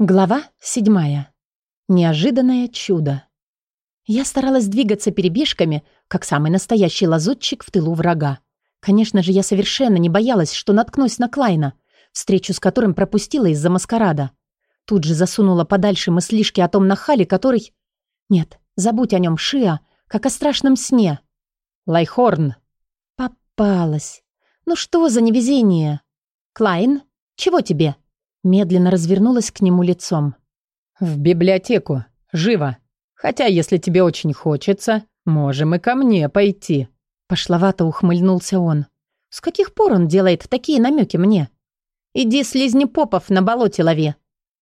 Глава седьмая. Неожиданное чудо. Я старалась двигаться перебежками, как самый настоящий лазутчик в тылу врага. Конечно же, я совершенно не боялась, что наткнусь на Клайна, встречу с которым пропустила из-за маскарада. Тут же засунула подальше мыслишки о том нахале, который... Нет, забудь о нем, Шиа, как о страшном сне. Лайхорн. Попалась. Ну что за невезение? Клайн, чего тебе? Медленно развернулась к нему лицом. «В библиотеку. Живо. Хотя, если тебе очень хочется, можем и ко мне пойти». Пошловато ухмыльнулся он. «С каких пор он делает такие намеки мне? Иди слизни попов на болоте лови».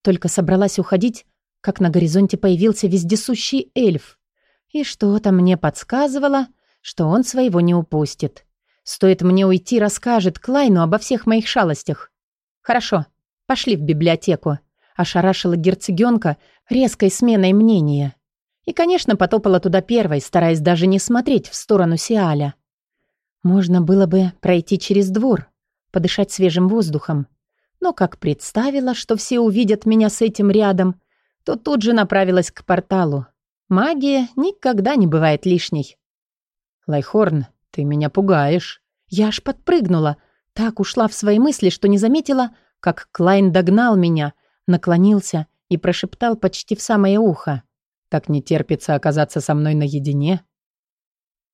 Только собралась уходить, как на горизонте появился вездесущий эльф. И что-то мне подсказывало, что он своего не упустит. Стоит мне уйти, расскажет Клайну обо всех моих шалостях. Хорошо, Пошли в библиотеку. Ошарашила герцогенка резкой сменой мнения. И, конечно, потопала туда первой, стараясь даже не смотреть в сторону Сиаля. Можно было бы пройти через двор, подышать свежим воздухом. Но как представила, что все увидят меня с этим рядом, то тут же направилась к порталу. Магия никогда не бывает лишней. «Лайхорн, ты меня пугаешь». Я аж подпрыгнула, так ушла в свои мысли, что не заметила, как Клайн догнал меня, наклонился и прошептал почти в самое ухо. «Так не терпится оказаться со мной наедине».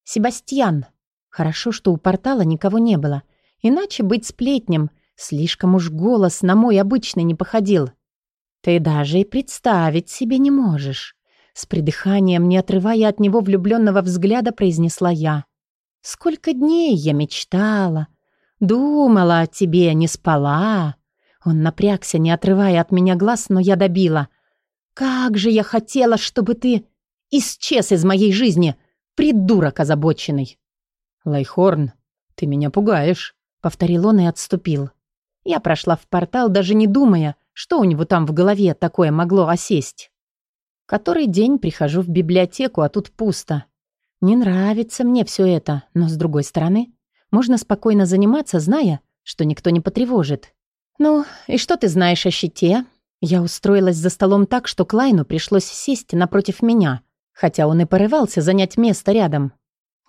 «Себастьян, хорошо, что у портала никого не было. Иначе быть сплетнем, слишком уж голос на мой обычный не походил. Ты даже и представить себе не можешь». С придыханием, не отрывая от него влюбленного взгляда, произнесла я. «Сколько дней я мечтала, думала о тебе, не спала. Он напрягся, не отрывая от меня глаз, но я добила. «Как же я хотела, чтобы ты исчез из моей жизни, придурок озабоченный!» «Лайхорн, ты меня пугаешь», — повторил он и отступил. Я прошла в портал, даже не думая, что у него там в голове такое могло осесть. Который день прихожу в библиотеку, а тут пусто. Не нравится мне все это, но, с другой стороны, можно спокойно заниматься, зная, что никто не потревожит. «Ну, и что ты знаешь о щите?» Я устроилась за столом так, что Клайну пришлось сесть напротив меня, хотя он и порывался занять место рядом.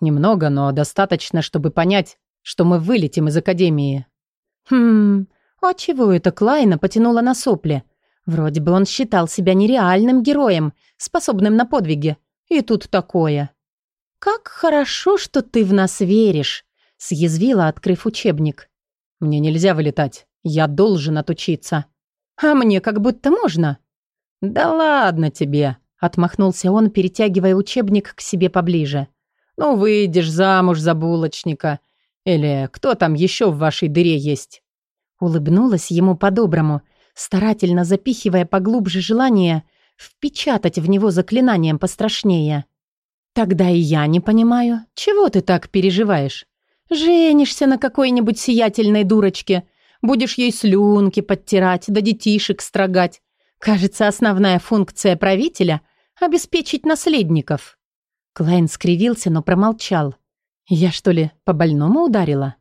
«Немного, но достаточно, чтобы понять, что мы вылетим из Академии». «Хм, а чего это Клайна потянула на сопли? Вроде бы он считал себя нереальным героем, способным на подвиги. И тут такое». «Как хорошо, что ты в нас веришь», — съязвила, открыв учебник. «Мне нельзя вылетать. Я должен отучиться. А мне как будто можно. Да ладно тебе, отмахнулся он, перетягивая учебник к себе поближе. Ну, выйдешь замуж за булочника. Или кто там еще в вашей дыре есть? Улыбнулась ему по-доброму, старательно запихивая поглубже желание впечатать в него заклинанием пострашнее. «Тогда и я не понимаю, чего ты так переживаешь? Женишься на какой-нибудь сиятельной дурочке, Будешь ей слюнки подтирать, да детишек строгать. Кажется, основная функция правителя — обеспечить наследников». Клайн скривился, но промолчал. «Я что ли по больному ударила?»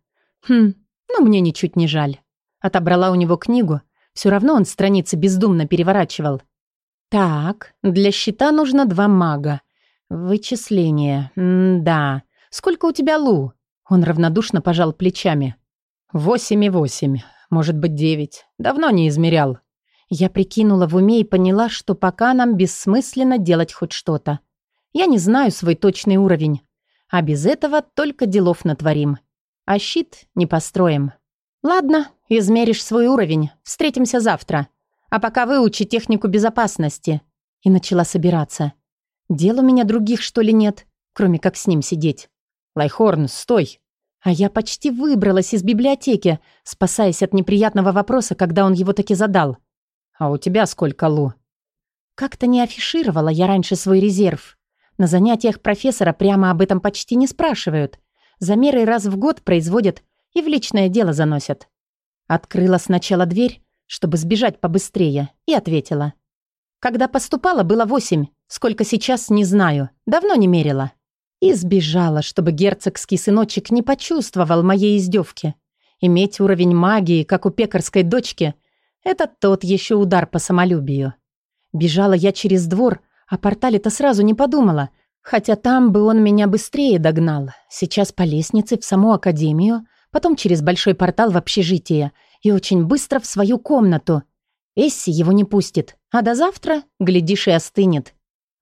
«Хм, ну мне ничуть не жаль». Отобрала у него книгу. Все равно он страницы бездумно переворачивал. «Так, для щита нужно два мага. Вычисление. М да. Сколько у тебя лу?» Он равнодушно пожал плечами. «Восемь и восемь. Может быть, девять. Давно не измерял». Я прикинула в уме и поняла, что пока нам бессмысленно делать хоть что-то. Я не знаю свой точный уровень. А без этого только делов натворим. А щит не построим. Ладно, измеришь свой уровень. Встретимся завтра. А пока выучи технику безопасности. И начала собираться. Дел у меня других, что ли, нет, кроме как с ним сидеть. Лайхорн, стой. А я почти выбралась из библиотеки, спасаясь от неприятного вопроса, когда он его таки задал. «А у тебя сколько, Лу?» Как-то не афишировала я раньше свой резерв. На занятиях профессора прямо об этом почти не спрашивают. Замеры раз в год производят и в личное дело заносят. Открыла сначала дверь, чтобы сбежать побыстрее, и ответила. Когда поступала, было восемь. Сколько сейчас, не знаю. Давно не мерила. И сбежала, чтобы герцогский сыночек не почувствовал моей издевки. Иметь уровень магии, как у пекарской дочки, Это тот еще удар по самолюбию. Бежала я через двор, о портале-то сразу не подумала, хотя там бы он меня быстрее догнал. Сейчас по лестнице в саму академию, потом через большой портал в общежитие и очень быстро в свою комнату. Эсси его не пустит, а до завтра, глядишь, и остынет.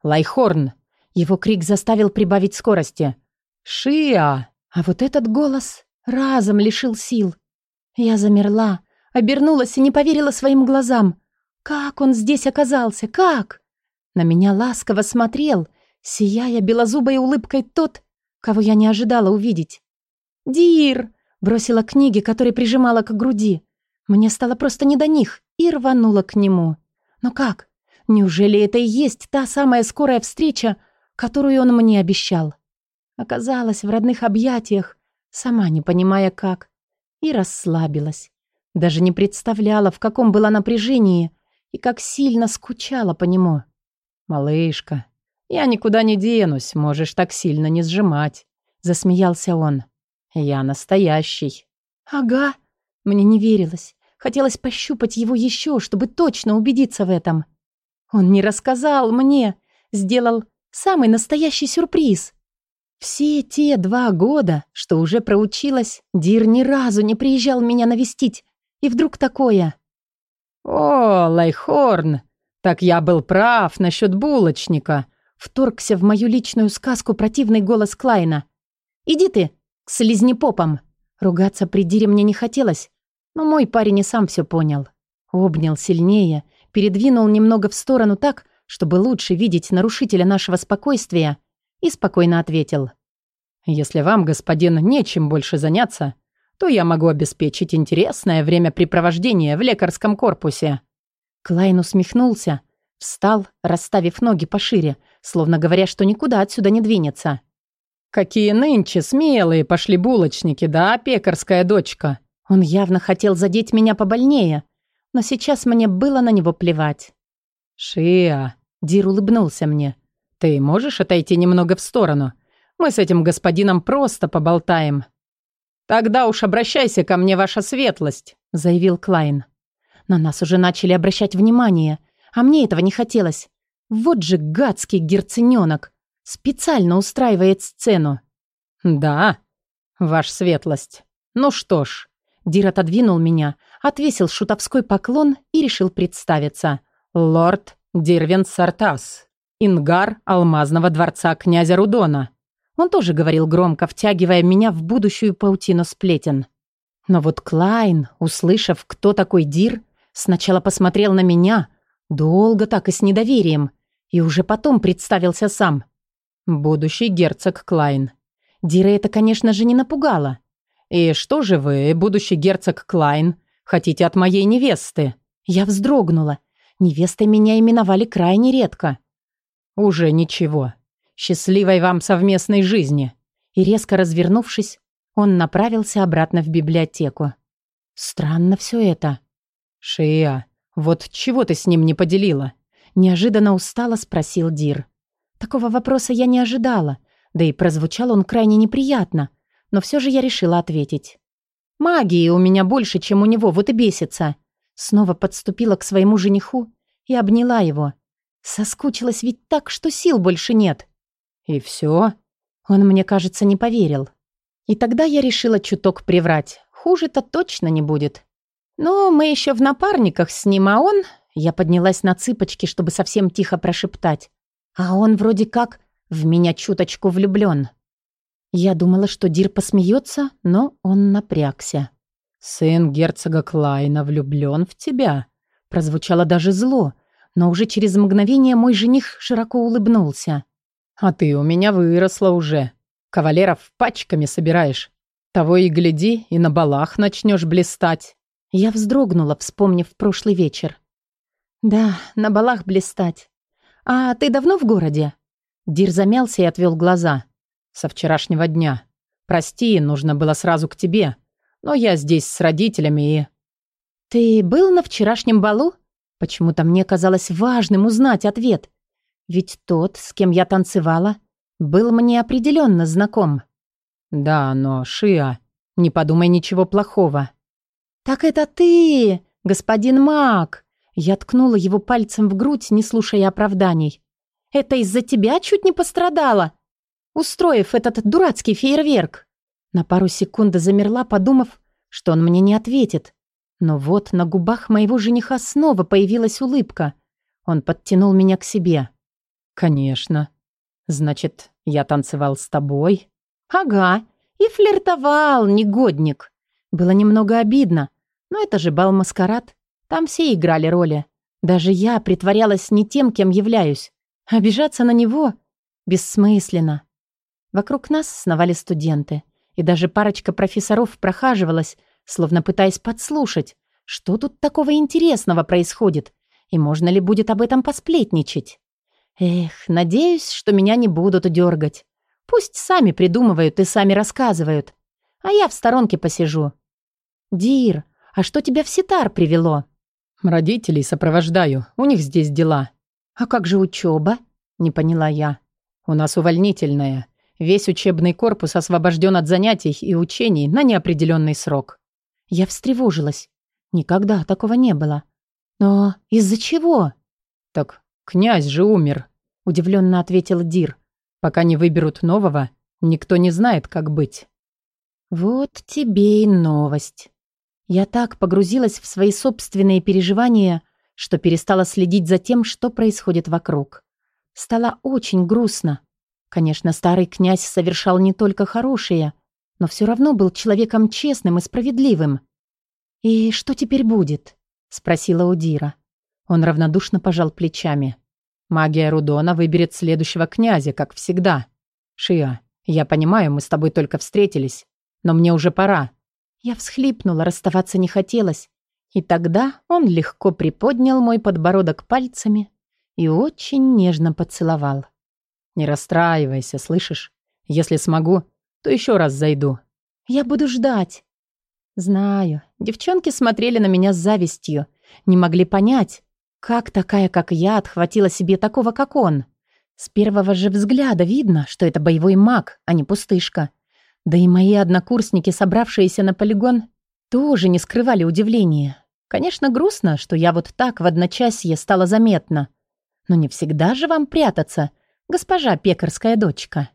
«Лайхорн!» Его крик заставил прибавить скорости. «Шиа!» А вот этот голос разом лишил сил. Я замерла, обернулась и не поверила своим глазам. Как он здесь оказался? Как? На меня ласково смотрел, сияя белозубой улыбкой тот, кого я не ожидала увидеть. «Дир!» — бросила книги, которые прижимала к груди. Мне стало просто не до них и рванула к нему. Но как? Неужели это и есть та самая скорая встреча, которую он мне обещал? Оказалась в родных объятиях, сама не понимая как, и расслабилась. Даже не представляла, в каком была напряжении и как сильно скучала по нему. «Малышка, я никуда не денусь, можешь так сильно не сжимать», — засмеялся он. «Я настоящий». «Ага». Мне не верилось. Хотелось пощупать его еще, чтобы точно убедиться в этом. Он не рассказал мне, сделал самый настоящий сюрприз. Все те два года, что уже проучилась, Дир ни разу не приезжал меня навестить. И вдруг такое. «О, Лайхорн, так я был прав насчет булочника», вторгся в мою личную сказку противный голос Клайна. «Иди ты, к слизнепопам!» Ругаться при Дире мне не хотелось, но мой парень и сам все понял. Обнял сильнее, передвинул немного в сторону так, чтобы лучше видеть нарушителя нашего спокойствия, и спокойно ответил. «Если вам, господин, нечем больше заняться, то я могу обеспечить интересное времяпрепровождение в лекарском корпусе». Клайн усмехнулся, встал, расставив ноги пошире, словно говоря, что никуда отсюда не двинется. «Какие нынче смелые пошли булочники, да, пекарская дочка?» Он явно хотел задеть меня побольнее, но сейчас мне было на него плевать. «Шиа», — Дир улыбнулся мне, — «ты можешь отойти немного в сторону? Мы с этим господином просто поболтаем». «Тогда уж обращайся ко мне, ваша светлость», — заявил Клайн. На нас уже начали обращать внимание, а мне этого не хотелось. Вот же гадский герценёнок. Специально устраивает сцену. «Да, ваша светлость. Ну что ж». Дир отодвинул меня, отвесил шутовской поклон и решил представиться. «Лорд Дирвин Сартас, Ингар Алмазного дворца князя Рудона». Он тоже говорил громко, втягивая меня в будущую паутину сплетен. Но вот Клайн, услышав, кто такой Дир, сначала посмотрел на меня, долго так и с недоверием, и уже потом представился сам. Будущий герцог Клайн. Дира это, конечно же, не напугало. «И что же вы, будущий герцог Клайн, хотите от моей невесты?» Я вздрогнула. Невестой меня именовали крайне редко. «Уже ничего. Счастливой вам совместной жизни!» И резко развернувшись, он направился обратно в библиотеку. Странно все это. «Шия, вот чего ты с ним не поделила?» Неожиданно устало спросил Дир. Такого вопроса я не ожидала, да и прозвучал он крайне неприятно, но все же я решила ответить. «Магии у меня больше, чем у него, вот и бесится». Снова подступила к своему жениху и обняла его. Соскучилась ведь так, что сил больше нет. «И все?» Он, мне кажется, не поверил. И тогда я решила чуток приврать. Хуже-то точно не будет. Но мы еще в напарниках с ним, а он... Я поднялась на цыпочки, чтобы совсем тихо прошептать. А он вроде как в меня чуточку влюблен. Я думала, что Дир посмеется, но он напрягся. «Сын герцога Клайна влюблен в тебя», прозвучало даже зло, но уже через мгновение мой жених широко улыбнулся. А ты у меня выросла уже. Кавалеров пачками собираешь. Того и гляди, и на балах начнешь блистать. Я вздрогнула, вспомнив прошлый вечер. Да, на балах блистать. А ты давно в городе? Дир замялся и отвел глаза. Со вчерашнего дня. Прости, нужно было сразу к тебе. Но я здесь с родителями и... Ты был на вчерашнем балу? Почему-то мне казалось важным узнать ответ. Ведь тот, с кем я танцевала, был мне определенно знаком. Да, но, Шиа, не подумай ничего плохого. Так это ты! господин Мак!» Я ткнула его пальцем в грудь, не слушая оправданий. «Это из-за тебя чуть не пострадала, устроив этот дурацкий фейерверк!» На пару секунд замерла, подумав, что он мне не ответит. Но вот на губах моего жениха снова появилась улыбка. Он подтянул меня к себе. «Конечно. Значит, я танцевал с тобой?» «Ага, и флиртовал, негодник. Было немного обидно, но это же бал-маскарад. Там все играли роли. Даже я притворялась не тем, кем являюсь. Обижаться на него бессмысленно. Вокруг нас сновали студенты, и даже парочка профессоров прохаживалась, словно пытаясь подслушать, что тут такого интересного происходит, и можно ли будет об этом посплетничать. Эх, надеюсь, что меня не будут дергать. Пусть сами придумывают и сами рассказывают. А я в сторонке посижу. Дир, а что тебя в Ситар привело? Родителей сопровождаю, у них здесь дела. А как же учеба? Не поняла я. У нас увольнительная. Весь учебный корпус освобожден от занятий и учений на неопределенный срок. Я встревожилась. Никогда такого не было. Но из-за чего? Так князь же умер, удивленно ответил Дир. Пока не выберут нового, никто не знает, как быть. Вот тебе и новость. Я так погрузилась в свои собственные переживания, что перестала следить за тем, что происходит вокруг. Стало очень грустно. Конечно, старый князь совершал не только хорошее, но все равно был человеком честным и справедливым. «И что теперь будет?» — спросила Удира. Он равнодушно пожал плечами. «Магия Рудона выберет следующего князя, как всегда. Шия, я понимаю, мы с тобой только встретились, но мне уже пора». Я всхлипнула, расставаться не хотелось. И тогда он легко приподнял мой подбородок пальцами и очень нежно поцеловал. «Не расстраивайся, слышишь? Если смогу, то еще раз зайду». «Я буду ждать». Знаю, девчонки смотрели на меня с завистью, не могли понять, как такая, как я, отхватила себе такого, как он. С первого же взгляда видно, что это боевой маг, а не пустышка. Да и мои однокурсники, собравшиеся на полигон, тоже не скрывали удивления. Конечно, грустно, что я вот так в одночасье стала заметна. Но не всегда же вам прятаться, госпожа пекарская дочка.